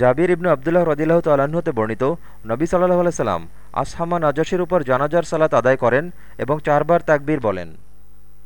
জাবির ইবনু আবদুল্লাহ রদিল্লাহ তাল্লাহতে বর্ণিত, নবী সাল্লাহ আলাইসাল্লাম আসহামা নাজাসির উপর জানাজার সালাত আদায় করেন এবং চারবার তাকবীর বলেন।